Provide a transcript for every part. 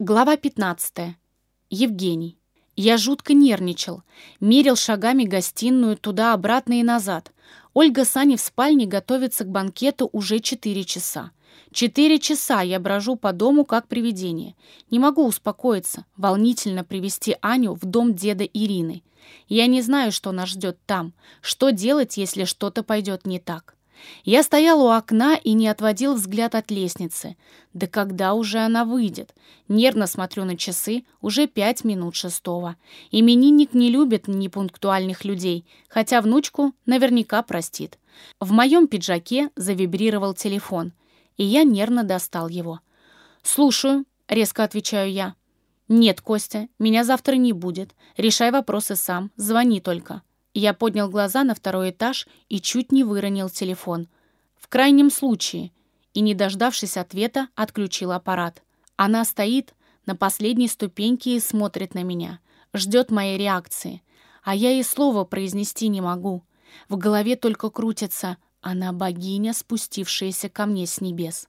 Глава 15. Евгений. Я жутко нервничал. Мерил шагами гостиную туда-обратно и назад. Ольга с Аней в спальне готовится к банкету уже 4 часа. Четыре часа я брожу по дому как привидение. Не могу успокоиться, волнительно привести Аню в дом деда Ирины. Я не знаю, что нас ждет там, что делать, если что-то пойдет не так. Я стоял у окна и не отводил взгляд от лестницы. Да когда уже она выйдет? Нервно смотрю на часы, уже пять минут шестого. Именинник не любит непунктуальных людей, хотя внучку наверняка простит. В моем пиджаке завибрировал телефон, и я нервно достал его. «Слушаю», — резко отвечаю я. «Нет, Костя, меня завтра не будет. Решай вопросы сам, звони только». Я поднял глаза на второй этаж и чуть не выронил телефон. В крайнем случае. И, не дождавшись ответа, отключил аппарат. Она стоит на последней ступеньке и смотрит на меня. Ждет моей реакции. А я и слова произнести не могу. В голове только крутится «Она богиня, спустившаяся ко мне с небес».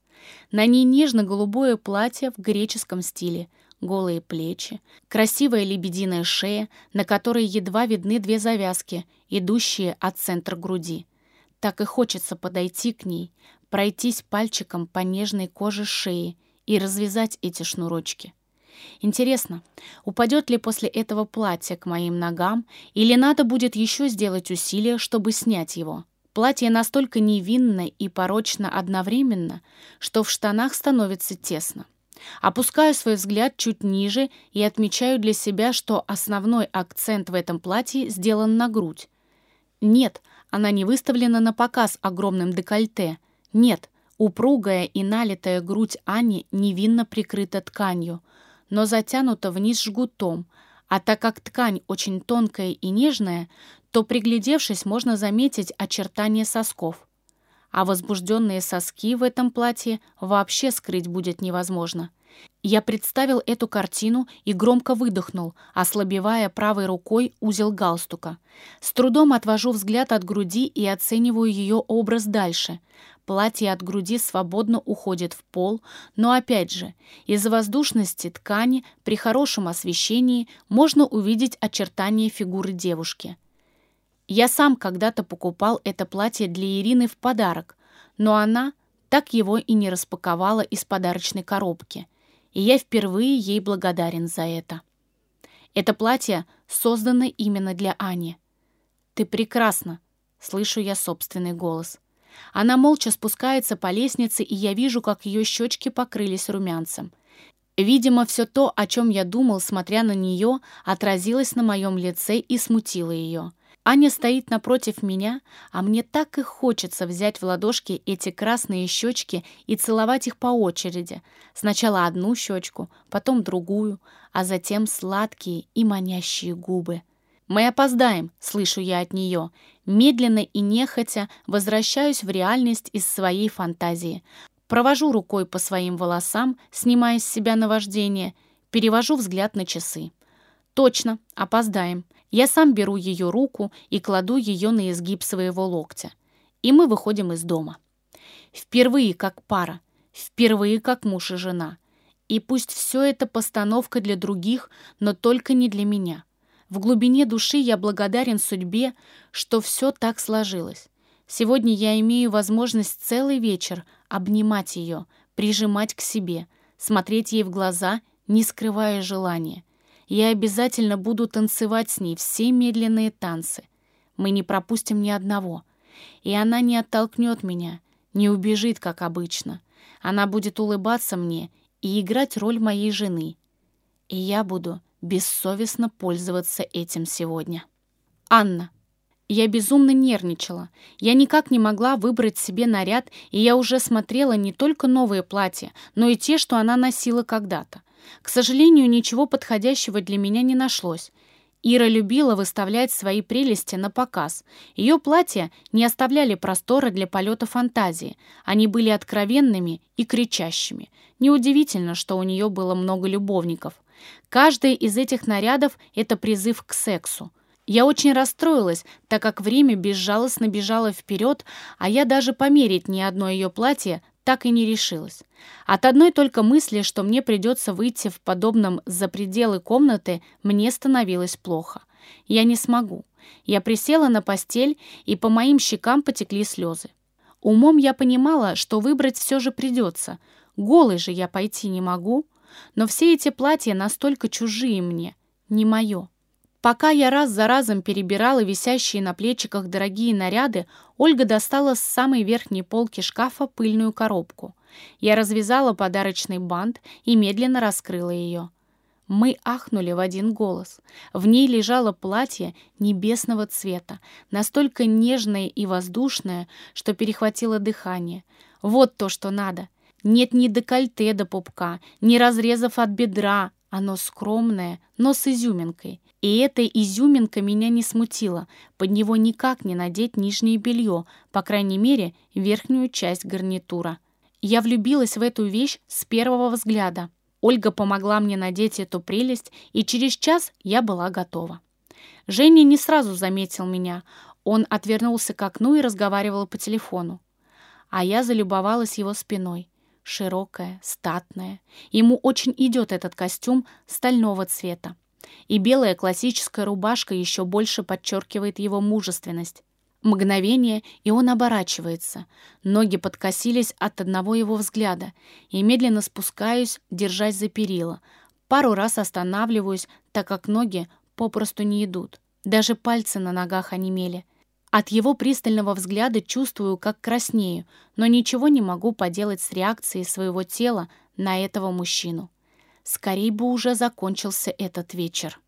На ней нежно-голубое платье в греческом стиле — голые плечи, красивая лебединая шея, на которой едва видны две завязки, идущие от центра груди. Так и хочется подойти к ней, пройтись пальчиком по нежной коже шеи и развязать эти шнурочки. Интересно, упадет ли после этого платье к моим ногам, или надо будет еще сделать усилие, чтобы снять его? Платье настолько невинно и порочно одновременно, что в штанах становится тесно. Опускаю свой взгляд чуть ниже и отмечаю для себя, что основной акцент в этом платье сделан на грудь. Нет, она не выставлена на показ огромным декольте. Нет, упругая и налитая грудь Ани невинно прикрыта тканью, но затянута вниз жгутом, а так как ткань очень тонкая и нежная, то, приглядевшись, можно заметить очертания сосков а возбужденные соски в этом платье вообще скрыть будет невозможно. Я представил эту картину и громко выдохнул, ослабевая правой рукой узел галстука. С трудом отвожу взгляд от груди и оцениваю ее образ дальше. Платье от груди свободно уходит в пол, но опять же, из-за воздушности ткани при хорошем освещении можно увидеть очертания фигуры девушки. Я сам когда-то покупал это платье для Ирины в подарок, но она так его и не распаковала из подарочной коробки, и я впервые ей благодарен за это. Это платье создано именно для Ани. «Ты прекрасна!» — слышу я собственный голос. Она молча спускается по лестнице, и я вижу, как ее щечки покрылись румянцем. Видимо, все то, о чем я думал, смотря на нее, отразилось на моем лице и смутило ее. Аня стоит напротив меня, а мне так и хочется взять в ладошки эти красные щечки и целовать их по очереди. Сначала одну щечку, потом другую, а затем сладкие и манящие губы. «Мы опоздаем», — слышу я от нее. Медленно и нехотя возвращаюсь в реальность из своей фантазии. Провожу рукой по своим волосам, снимая с себя наваждение, перевожу взгляд на часы. «Точно, опоздаем. Я сам беру ее руку и кладу ее на изгиб своего локтя. И мы выходим из дома. Впервые как пара, впервые как муж и жена. И пусть все это постановка для других, но только не для меня. В глубине души я благодарен судьбе, что все так сложилось. Сегодня я имею возможность целый вечер обнимать ее, прижимать к себе, смотреть ей в глаза, не скрывая желания. Я обязательно буду танцевать с ней все медленные танцы. Мы не пропустим ни одного. И она не оттолкнет меня, не убежит, как обычно. Она будет улыбаться мне и играть роль моей жены. И я буду бессовестно пользоваться этим сегодня. Анна. Я безумно нервничала. Я никак не могла выбрать себе наряд, и я уже смотрела не только новые платья, но и те, что она носила когда-то. К сожалению, ничего подходящего для меня не нашлось. Ира любила выставлять свои прелести на показ. Ее платья не оставляли простора для полета фантазии. Они были откровенными и кричащими. Неудивительно, что у нее было много любовников. Каждый из этих нарядов — это призыв к сексу. Я очень расстроилась, так как время безжалостно бежало вперед, а я даже померить ни одно ее платье так и не решилась. От одной только мысли, что мне придется выйти в подобном за пределы комнаты, мне становилось плохо. Я не смогу. Я присела на постель, и по моим щекам потекли слезы. Умом я понимала, что выбрать все же придется. Голой же я пойти не могу. Но все эти платья настолько чужие мне, не мое. Пока я раз за разом перебирала висящие на плечиках дорогие наряды, Ольга достала с самой верхней полки шкафа пыльную коробку. Я развязала подарочный бант и медленно раскрыла ее. Мы ахнули в один голос. В ней лежало платье небесного цвета, настолько нежное и воздушное, что перехватило дыхание. Вот то, что надо. Нет ни декольте до пупка, ни разрезов от бедра. Оно скромное, но с изюминкой. И эта изюминка меня не смутила. Под него никак не надеть нижнее белье, по крайней мере, верхнюю часть гарнитура. Я влюбилась в эту вещь с первого взгляда. Ольга помогла мне надеть эту прелесть, и через час я была готова. Женя не сразу заметил меня. Он отвернулся к окну и разговаривал по телефону. А я залюбовалась его спиной. Широкая, статная. Ему очень идет этот костюм стального цвета. И белая классическая рубашка еще больше подчеркивает его мужественность. Мгновение, и он оборачивается. Ноги подкосились от одного его взгляда. И медленно спускаюсь, держась за перила. Пару раз останавливаюсь, так как ноги попросту не идут. Даже пальцы на ногах онемели. От его пристального взгляда чувствую, как краснею, но ничего не могу поделать с реакцией своего тела на этого мужчину. Скорей бы уже закончился этот вечер.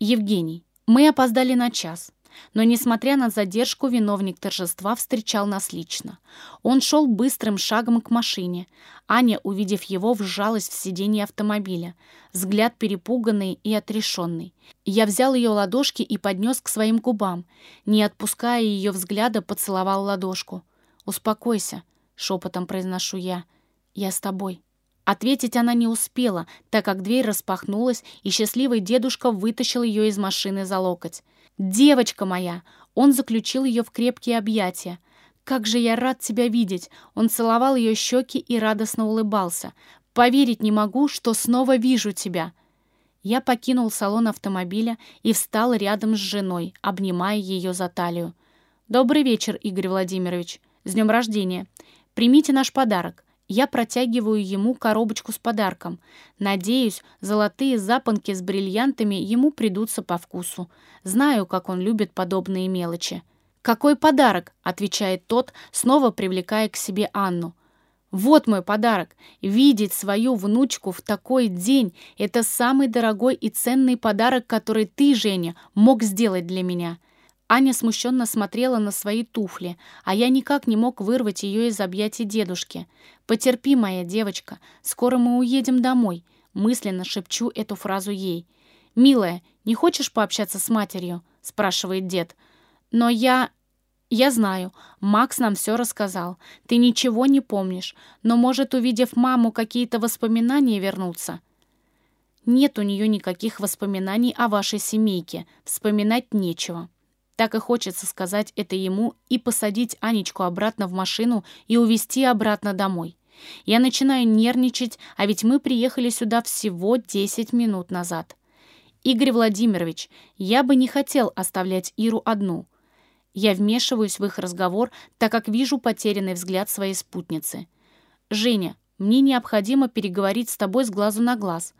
Евгений, мы опоздали на час. Но, несмотря на задержку, виновник торжества встречал нас лично. Он шел быстрым шагом к машине. Аня, увидев его, вжалась в сиденье автомобиля. Взгляд перепуганный и отрешенный. Я взял ее ладошки и поднес к своим губам. Не отпуская ее взгляда, поцеловал ладошку. «Успокойся», — шепотом произношу я. «Я с тобой». Ответить она не успела, так как дверь распахнулась, и счастливый дедушка вытащил ее из машины за локоть. «Девочка моя!» Он заключил ее в крепкие объятия. «Как же я рад тебя видеть!» Он целовал ее щеки и радостно улыбался. «Поверить не могу, что снова вижу тебя!» Я покинул салон автомобиля и встал рядом с женой, обнимая ее за талию. «Добрый вечер, Игорь Владимирович! С днем рождения! Примите наш подарок!» Я протягиваю ему коробочку с подарком. Надеюсь, золотые запонки с бриллиантами ему придутся по вкусу. Знаю, как он любит подобные мелочи. «Какой подарок?» — отвечает тот, снова привлекая к себе Анну. «Вот мой подарок. Видеть свою внучку в такой день — это самый дорогой и ценный подарок, который ты, Женя, мог сделать для меня. Аня смущенно смотрела на свои туфли, а я никак не мог вырвать ее из объятий дедушки. «Потерпи, моя девочка, скоро мы уедем домой», мысленно шепчу эту фразу ей. «Милая, не хочешь пообщаться с матерью?» спрашивает дед. «Но я...» «Я знаю, Макс нам все рассказал. Ты ничего не помнишь, но, может, увидев маму, какие-то воспоминания вернутся?» «Нет у нее никаких воспоминаний о вашей семейке. Вспоминать нечего». Так и хочется сказать это ему и посадить Анечку обратно в машину и увезти обратно домой. Я начинаю нервничать, а ведь мы приехали сюда всего 10 минут назад. Игорь Владимирович, я бы не хотел оставлять Иру одну. Я вмешиваюсь в их разговор, так как вижу потерянный взгляд своей спутницы. «Женя, мне необходимо переговорить с тобой с глазу на глаз.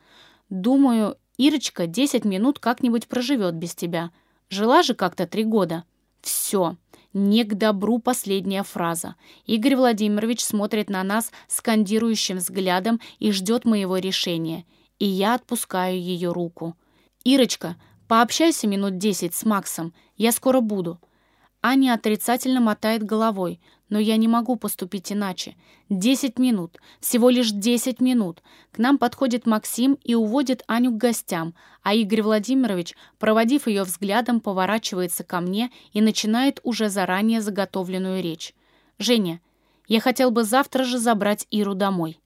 Думаю, Ирочка 10 минут как-нибудь проживет без тебя», Жила же как-то три года. Все. Не к добру последняя фраза. Игорь Владимирович смотрит на нас скандирующим взглядом и ждет моего решения. И я отпускаю ее руку. «Ирочка, пообщайся минут десять с Максом. Я скоро буду». Аня отрицательно мотает головой, но я не могу поступить иначе. Десять минут, всего лишь десять минут. К нам подходит Максим и уводит Аню к гостям, а Игорь Владимирович, проводив ее взглядом, поворачивается ко мне и начинает уже заранее заготовленную речь. «Женя, я хотел бы завтра же забрать Иру домой».